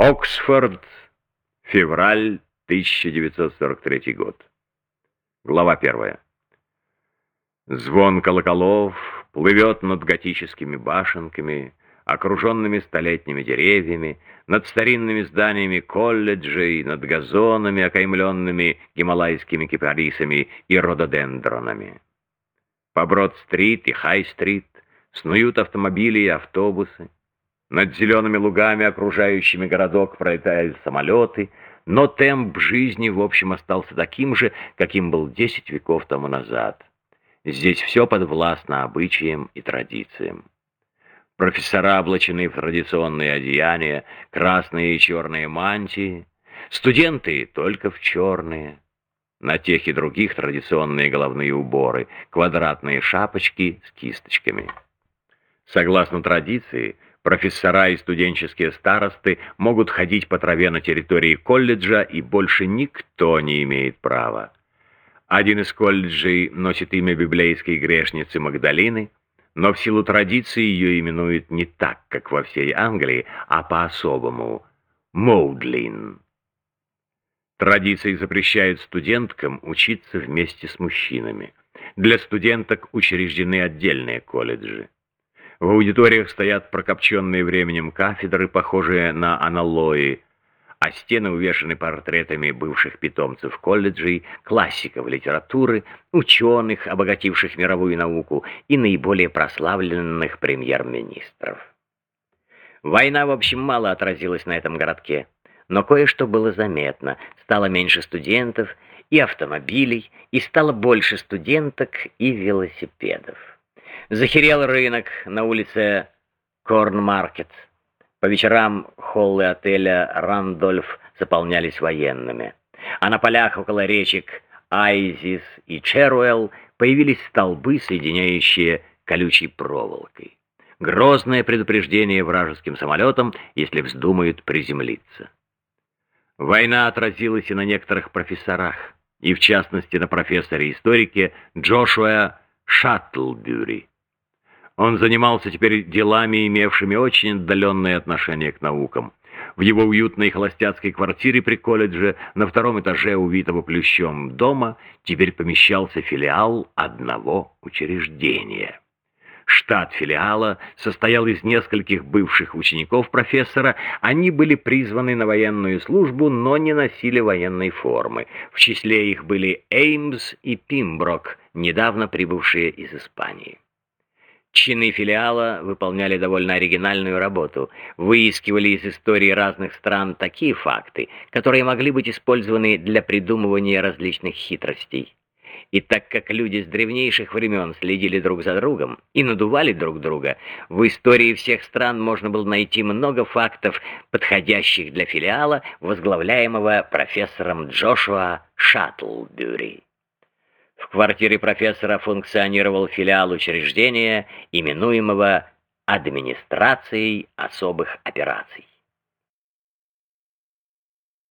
Оксфорд, февраль 1943 год. Глава первая. Звон колоколов плывет над готическими башенками, окруженными столетними деревьями, над старинными зданиями колледжей, над газонами, окаймленными гималайскими кипарисами и рододендронами. По Брод-стрит и Хай-стрит снуют автомобили и автобусы. Над зелеными лугами, окружающими городок, пролетают самолеты, но темп жизни, в общем, остался таким же, каким был десять веков тому назад. Здесь все подвластно обычаям и традициям. Профессора облачены в традиционные одеяния, красные и черные мантии, студенты только в черные. На тех и других традиционные головные уборы, квадратные шапочки с кисточками. Согласно традиции, профессора и студенческие старосты могут ходить по траве на территории колледжа, и больше никто не имеет права. Один из колледжей носит имя библейской грешницы Магдалины, но в силу традиции ее именуют не так, как во всей Англии, а по-особому – Моудлин. Традиции запрещают студенткам учиться вместе с мужчинами. Для студенток учреждены отдельные колледжи. В аудиториях стоят прокопченные временем кафедры, похожие на аналои, а стены увешаны портретами бывших питомцев колледжей, классиков литературы, ученых, обогативших мировую науку, и наиболее прославленных премьер-министров. Война, в общем, мало отразилась на этом городке, но кое-что было заметно. Стало меньше студентов и автомобилей, и стало больше студенток и велосипедов. Захерел рынок на улице Корн-Маркет. По вечерам холлы отеля «Рандольф» заполнялись военными. А на полях около речек Айзис и Черуэлл появились столбы, соединяющие колючей проволокой. Грозное предупреждение вражеским самолетам, если вздумают приземлиться. Война отразилась и на некоторых профессорах, и в частности на профессоре-историке Джошуа Шаттлбюри. Он занимался теперь делами, имевшими очень отдаленное отношение к наукам. В его уютной холостяцкой квартире при колледже на втором этаже увитого плющом дома теперь помещался филиал одного учреждения. Штат филиала состоял из нескольких бывших учеников профессора. Они были призваны на военную службу, но не носили военной формы. В числе их были Эймс и Пимброк, недавно прибывшие из Испании. Чины филиала выполняли довольно оригинальную работу, выискивали из истории разных стран такие факты, которые могли быть использованы для придумывания различных хитростей. И так как люди с древнейших времен следили друг за другом и надували друг друга, в истории всех стран можно было найти много фактов, подходящих для филиала, возглавляемого профессором Джошуа Шаттлбюри. В квартире профессора функционировал филиал учреждения, именуемого администрацией особых операций.